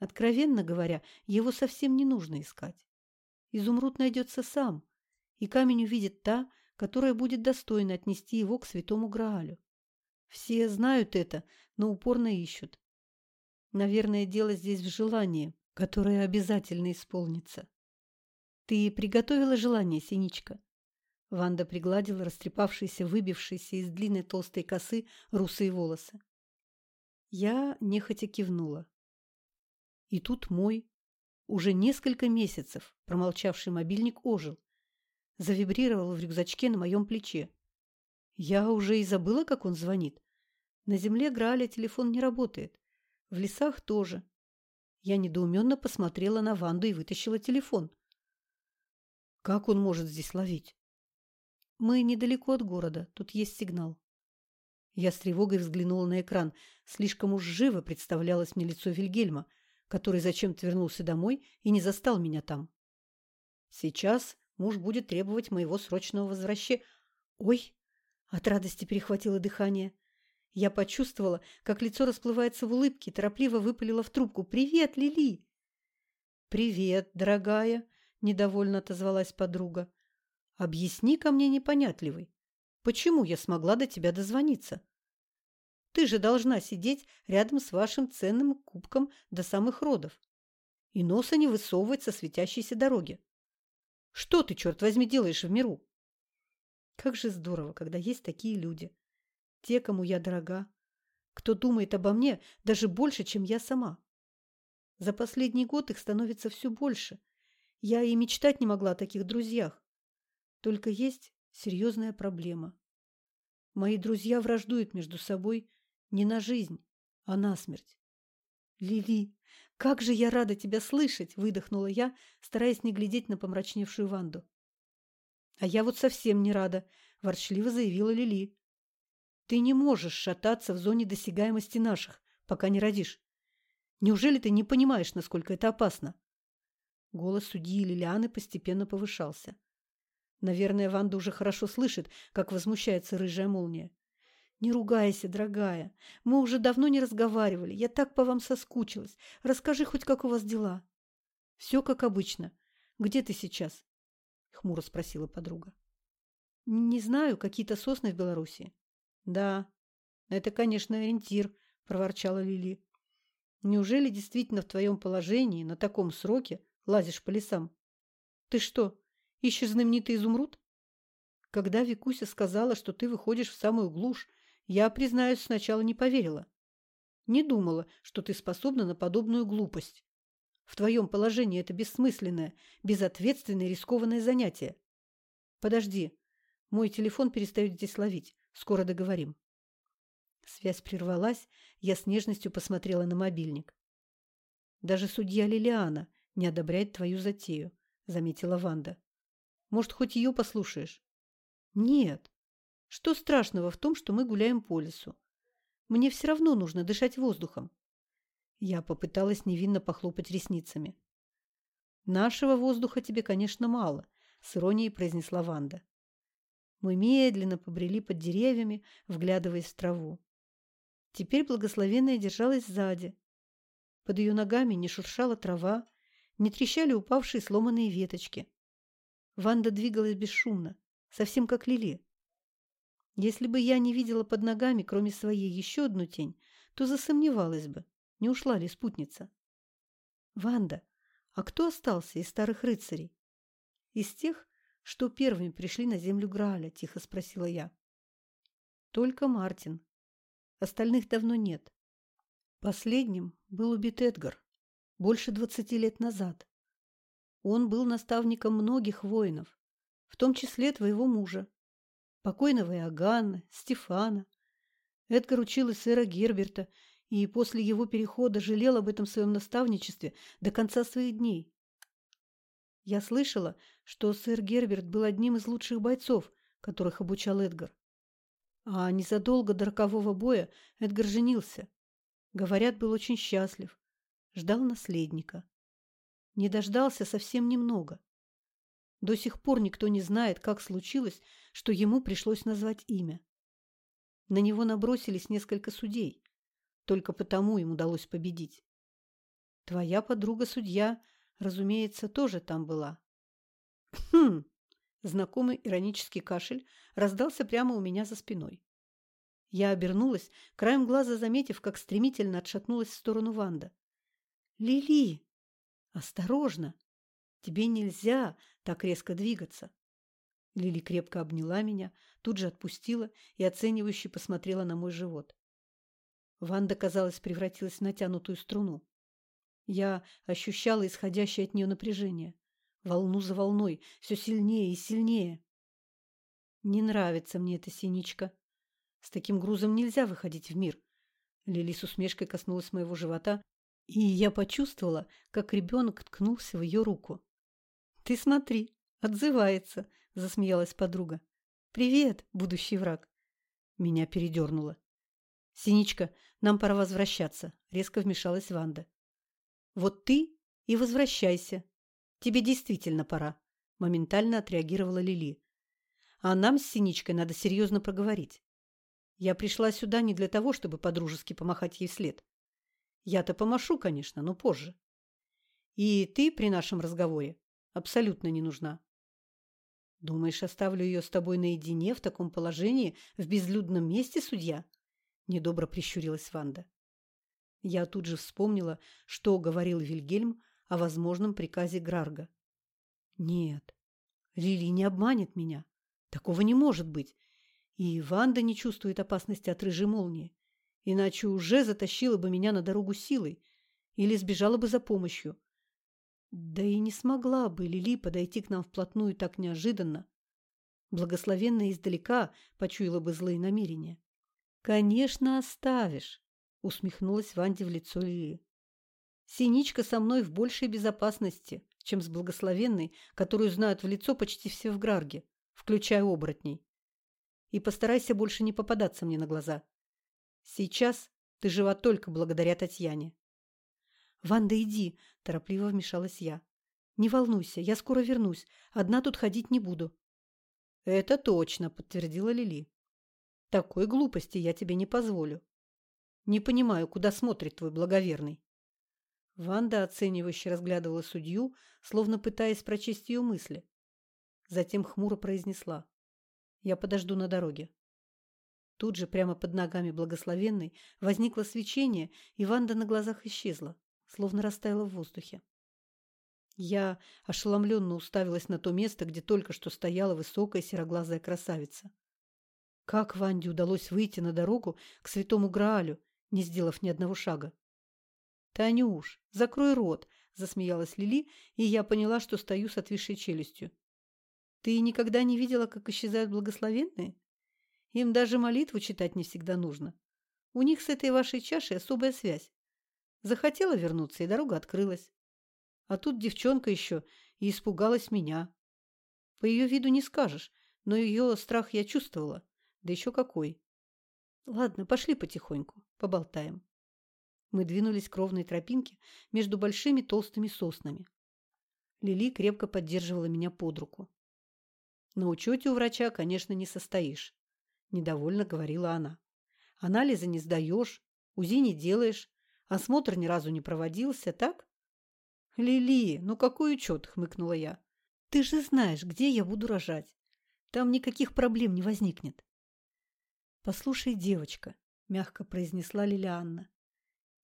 Откровенно говоря, его совсем не нужно искать. Изумруд найдется сам, и камень увидит та, которая будет достойна отнести его к святому Граалю. Все знают это, но упорно ищут. Наверное, дело здесь в желании, которое обязательно исполнится. Ты приготовила желание, Синичка? Ванда пригладила растрепавшиеся, выбившиеся из длинной толстой косы русые волосы. Я нехотя кивнула. И тут мой, уже несколько месяцев промолчавший мобильник ожил, завибрировал в рюкзачке на моем плече. Я уже и забыла, как он звонит. На земле Граля телефон не работает. В лесах тоже. Я недоуменно посмотрела на Ванду и вытащила телефон. Как он может здесь ловить? Мы недалеко от города, тут есть сигнал. Я с тревогой взглянула на экран. Слишком уж живо представлялось мне лицо Вильгельма, который зачем-то вернулся домой и не застал меня там. Сейчас муж будет требовать моего срочного возвращения. Ой! От радости перехватило дыхание. Я почувствовала, как лицо расплывается в улыбке, торопливо выпалила в трубку. «Привет, Лили!» «Привет, дорогая!» – недовольно отозвалась подруга. «Объясни ко мне непонятливый, почему я смогла до тебя дозвониться? Ты же должна сидеть рядом с вашим ценным кубком до самых родов и носа не высовывать со светящейся дороги. Что ты, черт возьми, делаешь в миру?» Как же здорово, когда есть такие люди. Те, кому я дорога. Кто думает обо мне даже больше, чем я сама. За последний год их становится все больше. Я и мечтать не могла о таких друзьях. Только есть серьезная проблема. Мои друзья враждуют между собой не на жизнь, а на смерть. Лили, как же я рада тебя слышать, выдохнула я, стараясь не глядеть на помрачневшую Ванду. А я вот совсем не рада, ворчливо заявила Лили. Ты не можешь шататься в зоне досягаемости наших, пока не родишь. Неужели ты не понимаешь, насколько это опасно? Голос судьи Лилианы постепенно повышался. Наверное, Ванда уже хорошо слышит, как возмущается рыжая молния. «Не ругайся, дорогая. Мы уже давно не разговаривали. Я так по вам соскучилась. Расскажи хоть, как у вас дела». «Все как обычно. Где ты сейчас?» — хмуро спросила подруга. «Не знаю. Какие-то сосны в Белоруссии». «Да, это, конечно, ориентир», — проворчала Лили. «Неужели действительно в твоем положении на таком сроке лазишь по лесам? Ты что, Ищешь знаменитый изумруд? Когда Викуся сказала, что ты выходишь в самую глушь, я, признаюсь, сначала не поверила. Не думала, что ты способна на подобную глупость. В твоем положении это бессмысленное, безответственное рискованное занятие. Подожди, мой телефон перестает здесь ловить. Скоро договорим. Связь прервалась, я с нежностью посмотрела на мобильник. Даже судья Лилиана не одобряет твою затею, заметила Ванда. Может, хоть ее послушаешь? Нет. Что страшного в том, что мы гуляем по лесу? Мне все равно нужно дышать воздухом. Я попыталась невинно похлопать ресницами. Нашего воздуха тебе, конечно, мало, с иронией произнесла Ванда. Мы медленно побрели под деревьями, вглядываясь в траву. Теперь благословенная держалась сзади. Под ее ногами не шуршала трава, не трещали упавшие сломанные веточки. Ванда двигалась бесшумно, совсем как Лили. Если бы я не видела под ногами, кроме своей, еще одну тень, то засомневалась бы, не ушла ли спутница. «Ванда, а кто остался из старых рыцарей?» «Из тех, что первыми пришли на землю Грааля?» – тихо спросила я. «Только Мартин. Остальных давно нет. Последним был убит Эдгар больше двадцати лет назад. Он был наставником многих воинов, в том числе твоего мужа, покойного Иоганна, Стефана. Эдгар учил и сэра Герберта, и после его перехода жалел об этом своем наставничестве до конца своих дней. Я слышала, что сэр Герберт был одним из лучших бойцов, которых обучал Эдгар. А незадолго до рокового боя Эдгар женился. Говорят, был очень счастлив. Ждал наследника не дождался совсем немного. До сих пор никто не знает, как случилось, что ему пришлось назвать имя. На него набросились несколько судей. Только потому им удалось победить. Твоя подруга-судья, разумеется, тоже там была. Хм! Знакомый иронический кашель раздался прямо у меня за спиной. Я обернулась, краем глаза заметив, как стремительно отшатнулась в сторону Ванда. «Лили!» «Осторожно! Тебе нельзя так резко двигаться!» Лили крепко обняла меня, тут же отпустила и оценивающе посмотрела на мой живот. Ванда, казалось, превратилась в натянутую струну. Я ощущала исходящее от нее напряжение. Волну за волной, все сильнее и сильнее. Не нравится мне эта синичка. С таким грузом нельзя выходить в мир. Лили с усмешкой коснулась моего живота и я почувствовала, как ребенок ткнулся в ее руку. «Ты смотри, отзывается», – засмеялась подруга. «Привет, будущий враг». Меня передернуло. «Синичка, нам пора возвращаться», – резко вмешалась Ванда. «Вот ты и возвращайся. Тебе действительно пора», – моментально отреагировала Лили. «А нам с Синичкой надо серьезно проговорить. Я пришла сюда не для того, чтобы подружески помахать ей вслед. Я-то помашу, конечно, но позже. И ты при нашем разговоре абсолютно не нужна. Думаешь, оставлю ее с тобой наедине в таком положении в безлюдном месте, судья? Недобро прищурилась Ванда. Я тут же вспомнила, что говорил Вильгельм о возможном приказе Грарга. Нет, Лили не обманет меня. Такого не может быть. И Ванда не чувствует опасности от рыжей молнии, иначе уже затащила бы меня на дорогу силой или сбежала бы за помощью. Да и не смогла бы Лили подойти к нам вплотную так неожиданно. Благословенная издалека почуяла бы злые намерения. «Конечно, оставишь», — усмехнулась Ванде в лицо Лили. «Синичка со мной в большей безопасности, чем с благословенной, которую знают в лицо почти все в Грарге, включая оборотней. И постарайся больше не попадаться мне на глаза. Сейчас ты жива только благодаря Татьяне». «Ванда, иди!» – торопливо вмешалась я. «Не волнуйся, я скоро вернусь. Одна тут ходить не буду». «Это точно», – подтвердила Лили. «Такой глупости я тебе не позволю. Не понимаю, куда смотрит твой благоверный». Ванда оценивающе разглядывала судью, словно пытаясь прочесть ее мысли. Затем хмуро произнесла. «Я подожду на дороге». Тут же прямо под ногами благословенной возникло свечение, и Ванда на глазах исчезла, словно растаяла в воздухе. Я ошеломленно уставилась на то место, где только что стояла высокая сероглазая красавица. Как Ванде удалось выйти на дорогу к святому Граалю, не сделав ни одного шага? «Танюш, закрой рот!» – засмеялась Лили, и я поняла, что стою с отвисшей челюстью. «Ты никогда не видела, как исчезают благословенные? Им даже молитву читать не всегда нужно. У них с этой вашей чашей особая связь. Захотела вернуться, и дорога открылась. А тут девчонка еще и испугалась меня. По ее виду не скажешь, но ее страх я чувствовала. Да еще какой. Ладно, пошли потихоньку, поболтаем. Мы двинулись к ровной тропинке между большими толстыми соснами. Лили крепко поддерживала меня под руку. «На учете у врача, конечно, не состоишь», – недовольно говорила она. «Анализы не сдаешь, УЗИ не делаешь, осмотр ни разу не проводился, так?» «Лили, ну какой учет?» – хмыкнула я. «Ты же знаешь, где я буду рожать. Там никаких проблем не возникнет». «Послушай, девочка», – мягко произнесла Лилианна.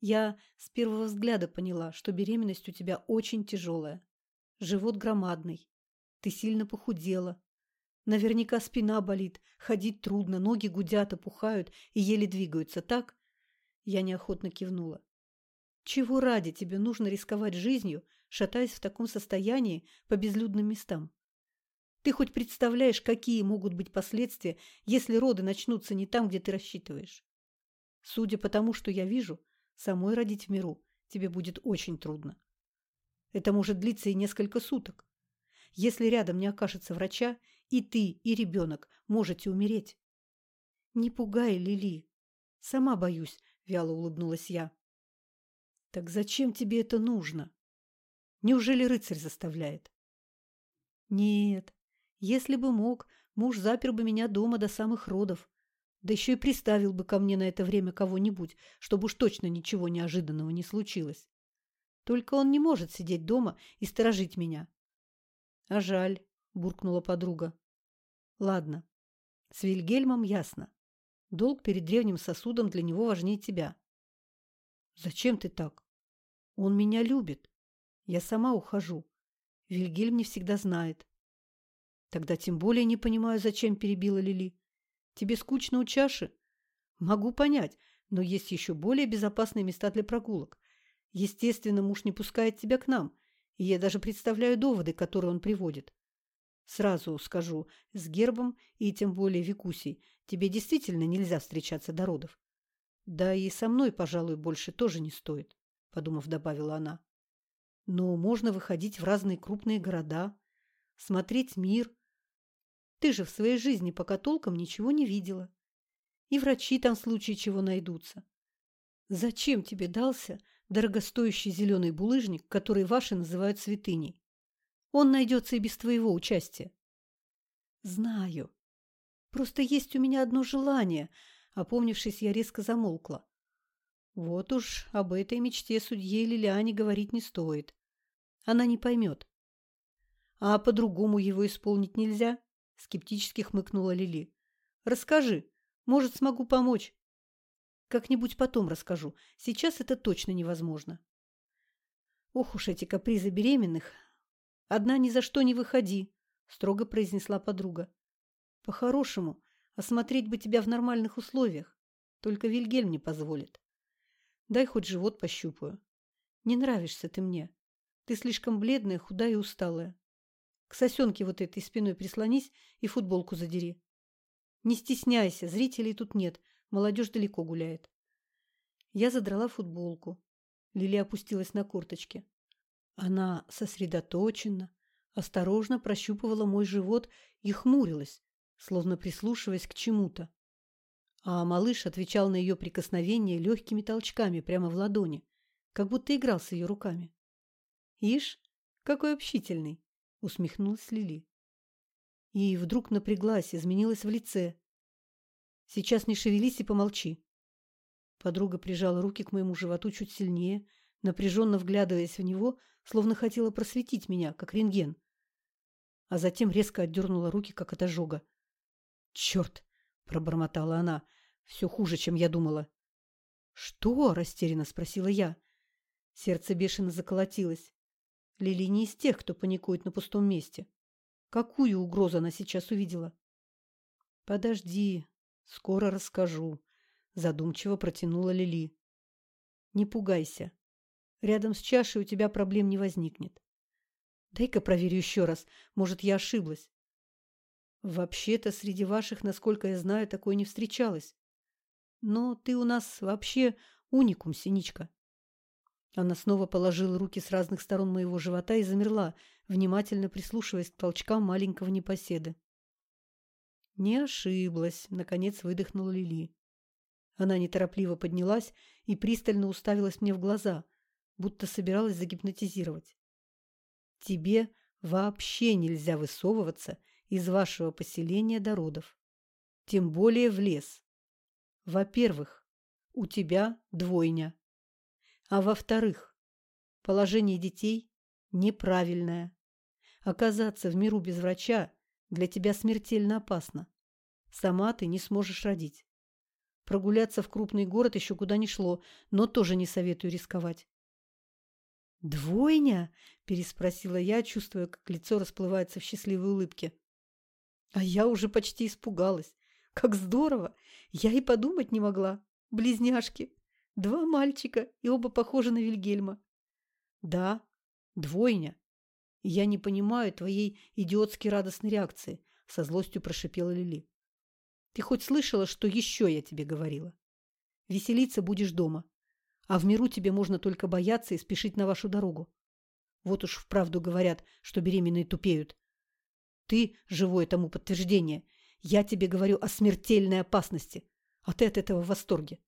Я с первого взгляда поняла, что беременность у тебя очень тяжелая. Живот громадный. Ты сильно похудела. Наверняка спина болит, ходить трудно, ноги гудят, опухают и еле двигаются, так? Я неохотно кивнула. Чего ради тебе нужно рисковать жизнью, шатаясь в таком состоянии по безлюдным местам? Ты хоть представляешь, какие могут быть последствия, если роды начнутся не там, где ты рассчитываешь? Судя по тому, что я вижу, Самой родить в миру тебе будет очень трудно. Это может длиться и несколько суток. Если рядом не окажется врача, и ты, и ребенок можете умереть. Не пугай, Лили. Сама боюсь, вяло улыбнулась я. Так зачем тебе это нужно? Неужели рыцарь заставляет? Нет, если бы мог, муж запер бы меня дома до самых родов. Да еще и приставил бы ко мне на это время кого-нибудь, чтобы уж точно ничего неожиданного не случилось. Только он не может сидеть дома и сторожить меня. — А жаль, — буркнула подруга. — Ладно, с Вильгельмом ясно. Долг перед древним сосудом для него важнее тебя. — Зачем ты так? Он меня любит. Я сама ухожу. Вильгельм не всегда знает. Тогда тем более не понимаю, зачем перебила Лили. Тебе скучно у чаши? Могу понять, но есть еще более безопасные места для прогулок. Естественно, муж не пускает тебя к нам, и я даже представляю доводы, которые он приводит. Сразу скажу, с гербом и тем более Викусей тебе действительно нельзя встречаться до родов. Да и со мной, пожалуй, больше тоже не стоит, подумав, добавила она. Но можно выходить в разные крупные города, смотреть мир, ты же в своей жизни пока толком ничего не видела. И врачи там в случае чего найдутся. Зачем тебе дался дорогостоящий зеленый булыжник, который ваши называют святыней? Он найдется и без твоего участия. Знаю. Просто есть у меня одно желание. Опомнившись, я резко замолкла. Вот уж об этой мечте судье Лилиане говорить не стоит. Она не поймет. А по-другому его исполнить нельзя? – скептически хмыкнула Лили. «Расскажи. Может, смогу помочь». «Как-нибудь потом расскажу. Сейчас это точно невозможно». «Ох уж эти капризы беременных! Одна ни за что не выходи», – строго произнесла подруга. «По-хорошему, Осмотреть бы тебя в нормальных условиях. Только Вильгельм не позволит. Дай хоть живот пощупаю. Не нравишься ты мне. Ты слишком бледная, худая и усталая. К сосенке вот этой спиной прислонись и футболку задери. Не стесняйся, зрителей тут нет, молодежь далеко гуляет. Я задрала футболку. Лили опустилась на корточки. Она сосредоточенно, осторожно прощупывала мой живот и хмурилась, словно прислушиваясь к чему-то. А малыш отвечал на ее прикосновение легкими толчками прямо в ладони, как будто играл с ее руками. «Ишь, какой общительный!» — усмехнулась Лили. И вдруг напряглась, изменилась в лице. «Сейчас не шевелись и помолчи». Подруга прижала руки к моему животу чуть сильнее, напряженно вглядываясь в него, словно хотела просветить меня, как рентген. А затем резко отдернула руки, как от ожога. «Черт!» — пробормотала она. «Все хуже, чем я думала». «Что?» — растерянно спросила я. Сердце бешено заколотилось. Лили не из тех, кто паникует на пустом месте. Какую угрозу она сейчас увидела? «Подожди, скоро расскажу», — задумчиво протянула Лили. «Не пугайся. Рядом с чашей у тебя проблем не возникнет. Дай-ка проверю еще раз. Может, я ошиблась. Вообще-то среди ваших, насколько я знаю, такой не встречалось. Но ты у нас вообще уникум, Синичка. Она снова положила руки с разных сторон моего живота и замерла, внимательно прислушиваясь к толчкам маленького непоседы. «Не ошиблась», — наконец выдохнула Лили. Она неторопливо поднялась и пристально уставилась мне в глаза, будто собиралась загипнотизировать. «Тебе вообще нельзя высовываться из вашего поселения до родов, тем более в лес. Во-первых, у тебя двойня, а во-вторых, положение детей неправильное. Оказаться в миру без врача для тебя смертельно опасно. Сама ты не сможешь родить. Прогуляться в крупный город еще куда ни шло, но тоже не советую рисковать. «Двойня?» – переспросила я, чувствуя, как лицо расплывается в счастливой улыбке. А я уже почти испугалась. Как здорово! Я и подумать не могла. Близняшки. Два мальчика, и оба похожи на Вильгельма. Да, двойня. Я не понимаю твоей идиотски радостной реакции, со злостью прошипела Лили. Ты хоть слышала, что еще я тебе говорила? Веселиться будешь дома а в миру тебе можно только бояться и спешить на вашу дорогу. Вот уж вправду говорят, что беременные тупеют. Ты – живое тому подтверждение. Я тебе говорю о смертельной опасности, а ты от этого в восторге.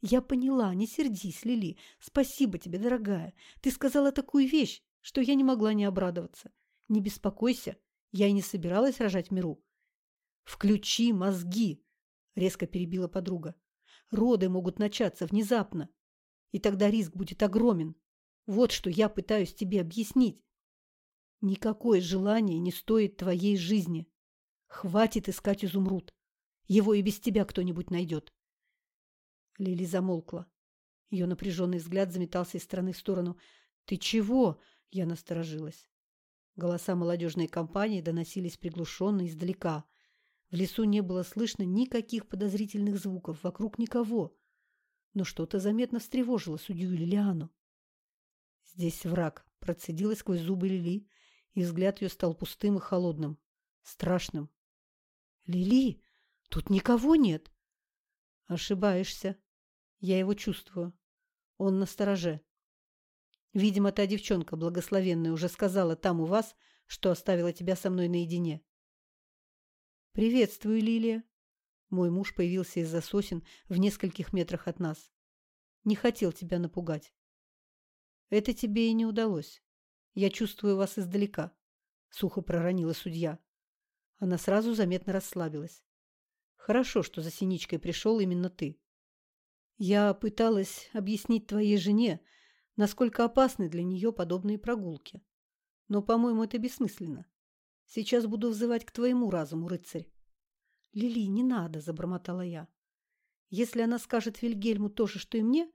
Я поняла, не сердись, Лили. Спасибо тебе, дорогая. Ты сказала такую вещь, что я не могла не обрадоваться. Не беспокойся, я и не собиралась рожать миру. Включи мозги, резко перебила подруга. Роды могут начаться внезапно, и тогда риск будет огромен. Вот что я пытаюсь тебе объяснить. Никакое желание не стоит твоей жизни. Хватит искать изумруд. Его и без тебя кто-нибудь найдет. Лили замолкла. Ее напряженный взгляд заметался из стороны в сторону. «Ты чего?» – я насторожилась. Голоса молодежной компании доносились приглушенно издалека. В лесу не было слышно никаких подозрительных звуков, вокруг никого но что-то заметно встревожило судью Лилиану. Здесь враг, процедила сквозь зубы Лили, и взгляд ее стал пустым и холодным, страшным. «Лили, тут никого нет!» «Ошибаешься. Я его чувствую. Он на стороже. Видимо, та девчонка благословенная уже сказала там у вас, что оставила тебя со мной наедине». «Приветствую, Лилия!» Мой муж появился из-за сосен в нескольких метрах от нас. Не хотел тебя напугать. Это тебе и не удалось. Я чувствую вас издалека, сухо проронила судья. Она сразу заметно расслабилась. Хорошо, что за синичкой пришел именно ты. Я пыталась объяснить твоей жене, насколько опасны для нее подобные прогулки. Но, по-моему, это бессмысленно. Сейчас буду взывать к твоему разуму, рыцарь. «Лили, не надо!» – забормотала я. «Если она скажет Вильгельму то же, что и мне,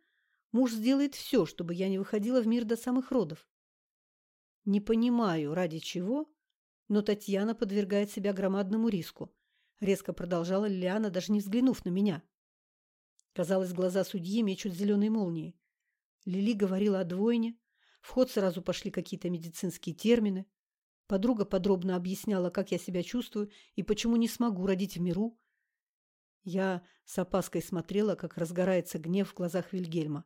муж сделает все, чтобы я не выходила в мир до самых родов». Не понимаю, ради чего, но Татьяна подвергает себя громадному риску, резко продолжала Лилиана, даже не взглянув на меня. Казалось, глаза судьи мечут зеленой молнией. Лили говорила о двойне, в ход сразу пошли какие-то медицинские термины. Подруга подробно объясняла, как я себя чувствую и почему не смогу родить в миру. Я с опаской смотрела, как разгорается гнев в глазах Вильгельма.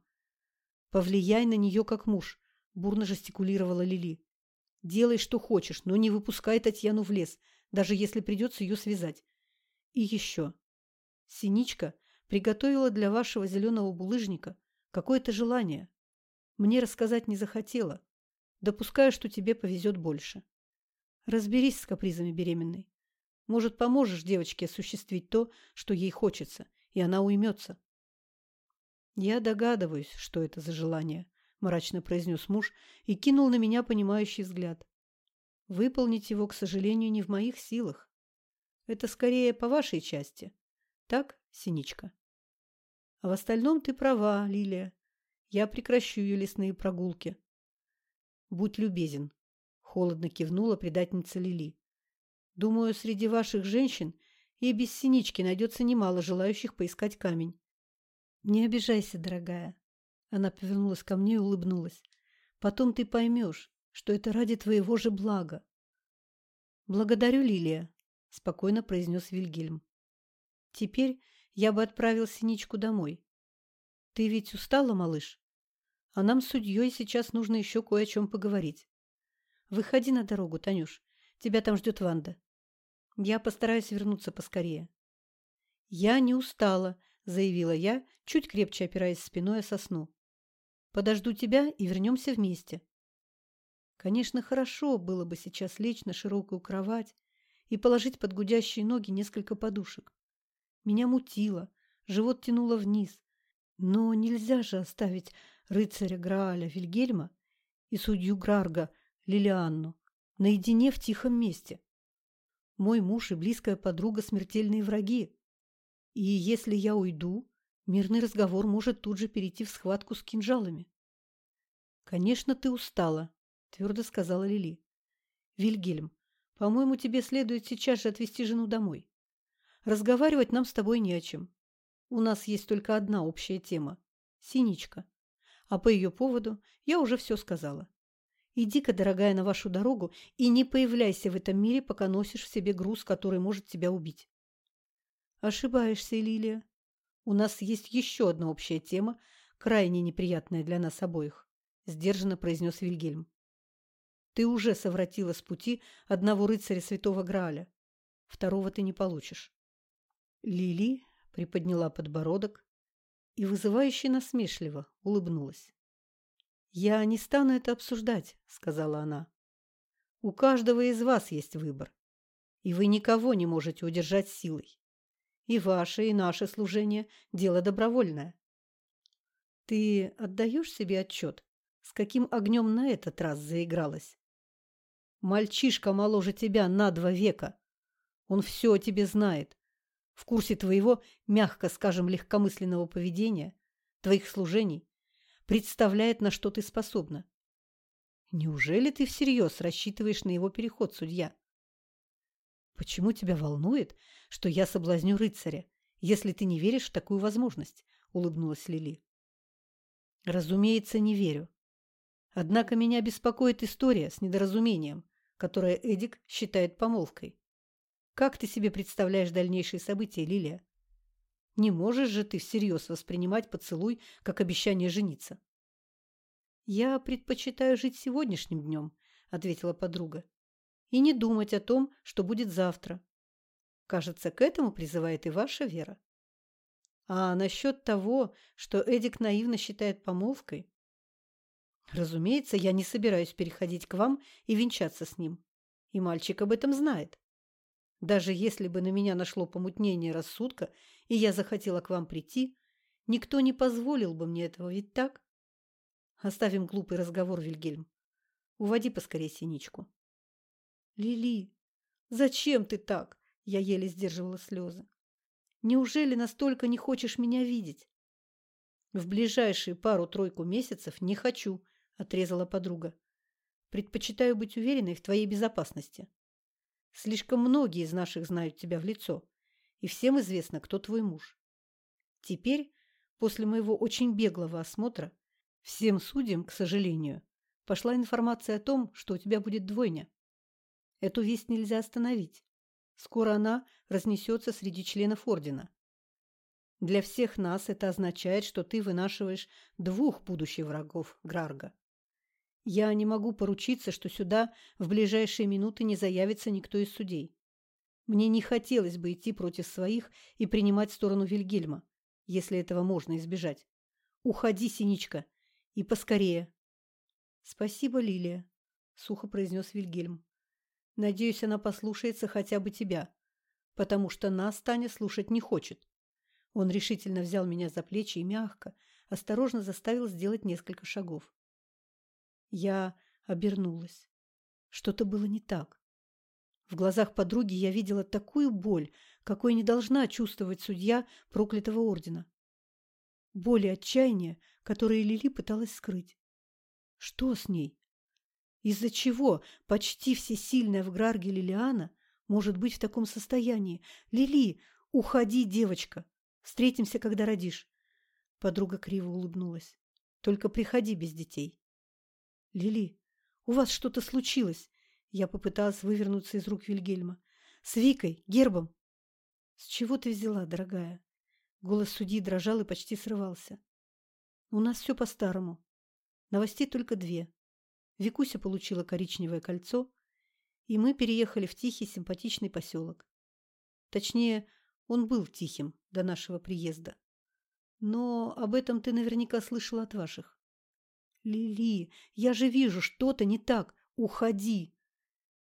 «Повлияй на нее как муж», – бурно жестикулировала Лили. «Делай, что хочешь, но не выпускай Татьяну в лес, даже если придется ее связать. И еще. Синичка приготовила для вашего зеленого булыжника какое-то желание. Мне рассказать не захотела. Допускаю, что тебе повезет больше. Разберись с капризами беременной. Может, поможешь девочке осуществить то, что ей хочется, и она уймется. Я догадываюсь, что это за желание, мрачно произнес муж и кинул на меня понимающий взгляд. Выполнить его, к сожалению, не в моих силах. Это скорее по вашей части. Так, Синичка? А в остальном ты права, Лилия. Я прекращу ее лесные прогулки. Будь любезен, холодно кивнула предательница Лили. Думаю, среди ваших женщин и без синички найдется немало желающих поискать камень. Не обижайся, дорогая. Она повернулась ко мне и улыбнулась. Потом ты поймешь, что это ради твоего же блага. Благодарю, Лилия, спокойно произнес Вильгельм. Теперь я бы отправил Синичку домой. Ты ведь устала, малыш? А нам с судьей сейчас нужно еще кое о чем поговорить. Выходи на дорогу, Танюш. Тебя там ждет Ванда. Я постараюсь вернуться поскорее. Я не устала, заявила я, чуть крепче опираясь спиной о сосну. Подожду тебя и вернемся вместе. Конечно, хорошо было бы сейчас лечь на широкую кровать и положить под гудящие ноги несколько подушек. Меня мутило, живот тянуло вниз. Но нельзя же оставить рыцаря Грааля Вильгельма и судью Грарга Лилианну наедине в тихом месте. Мой муж и близкая подруга смертельные враги. И если я уйду, мирный разговор может тут же перейти в схватку с кинжалами. «Конечно, ты устала», — твердо сказала Лили. «Вильгельм, по-моему, тебе следует сейчас же отвезти жену домой. Разговаривать нам с тобой не о чем. У нас есть только одна общая тема – синичка а по ее поводу я уже все сказала. Иди-ка, дорогая, на вашу дорогу и не появляйся в этом мире, пока носишь в себе груз, который может тебя убить. Ошибаешься, Лилия. У нас есть еще одна общая тема, крайне неприятная для нас обоих, сдержанно произнес Вильгельм. Ты уже совратила с пути одного рыцаря святого Грааля. Второго ты не получишь. Лили приподняла подбородок, и вызывающе насмешливо улыбнулась. «Я не стану это обсуждать», — сказала она. «У каждого из вас есть выбор, и вы никого не можете удержать силой. И ваше, и наше служение – дело добровольное. Ты отдаешь себе отчет, с каким огнем на этот раз заигралась? Мальчишка моложе тебя на два века. Он все о тебе знает, в курсе твоего, мягко скажем, легкомысленного поведения, твоих служений, представляет, на что ты способна. Неужели ты всерьез рассчитываешь на его переход, судья? Почему тебя волнует, что я соблазню рыцаря, если ты не веришь в такую возможность? Улыбнулась Лили. Разумеется, не верю. Однако меня беспокоит история с недоразумением, которое Эдик считает помолвкой. Как ты себе представляешь дальнейшие события, Лилия? Не можешь же ты всерьез воспринимать поцелуй как обещание жениться. Я предпочитаю жить сегодняшним днем, ответила подруга, и не думать о том, что будет завтра. Кажется, к этому призывает и ваша вера. А насчет того, что Эдик наивно считает помолвкой? Разумеется, я не собираюсь переходить к вам и венчаться с ним. И мальчик об этом знает. Даже если бы на меня нашло помутнение рассудка, и я захотела к вам прийти, никто не позволил бы мне этого, ведь так? Оставим глупый разговор, Вильгельм. Уводи поскорее синичку. Лили, зачем ты так? Я еле сдерживала слезы. Неужели настолько не хочешь меня видеть? В ближайшие пару-тройку месяцев не хочу, отрезала подруга. Предпочитаю быть уверенной в твоей безопасности. Слишком многие из наших знают тебя в лицо, и всем известно, кто твой муж. Теперь, после моего очень беглого осмотра, всем судьям, к сожалению, пошла информация о том, что у тебя будет двойня. Эту весть нельзя остановить. Скоро она разнесется среди членов Ордена. Для всех нас это означает, что ты вынашиваешь двух будущих врагов Грарга. Я не могу поручиться, что сюда в ближайшие минуты не заявится никто из судей. Мне не хотелось бы идти против своих и принимать сторону Вильгельма, если этого можно избежать. Уходи, Синичка, и поскорее. Спасибо, Лилия, сухо произнес Вильгельм. Надеюсь, она послушается хотя бы тебя, потому что нас Таня слушать не хочет. Он решительно взял меня за плечи и мягко, осторожно заставил сделать несколько шагов. Я обернулась. Что-то было не так. В глазах подруги я видела такую боль, какой не должна чувствовать судья проклятого ордена. Боль и отчаяние, которые Лили пыталась скрыть. Что с ней? Из-за чего почти всесильная в Грарге Лилиана может быть в таком состоянии? Лили, уходи, девочка. Встретимся, когда родишь. Подруга криво улыбнулась. Только приходи без детей. Лили, у вас что-то случилось. Я попыталась вывернуться из рук Вильгельма. С Викой, Гербом. С чего ты взяла, дорогая? Голос судьи дрожал и почти срывался. У нас все по-старому. Новостей только две. Викуся получила коричневое кольцо, и мы переехали в тихий симпатичный поселок. Точнее, он был тихим до нашего приезда. Но об этом ты наверняка слышала от ваших. Лили, я же вижу, что-то не так. Уходи.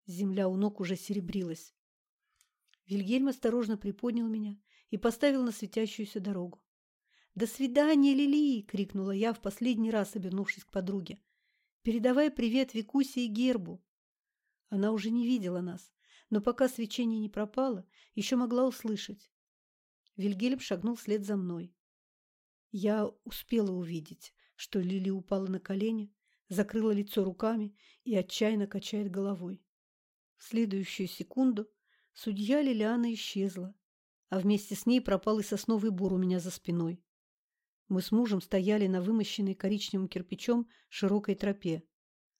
Земля у ног уже серебрилась. Вильгельм осторожно приподнял меня и поставил на светящуюся дорогу. «До свидания, Лили!» — крикнула я в последний раз, обернувшись к подруге. Передавай привет Викусе и Гербу. Она уже не видела нас, но пока свечение не пропало, еще могла услышать. Вильгельм шагнул вслед за мной. Я успела увидеть, что Лили упала на колени, закрыла лицо руками и отчаянно качает головой. В следующую секунду судья Лилиана исчезла, а вместе с ней пропал и сосновый бур у меня за спиной. Мы с мужем стояли на вымощенной коричневым кирпичом широкой тропе,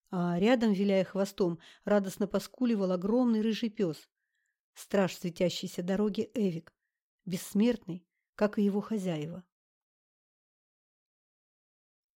а рядом, виляя хвостом, радостно поскуливал огромный рыжий пес, страж светящейся дороги Эвик, бессмертный, как и его хозяева.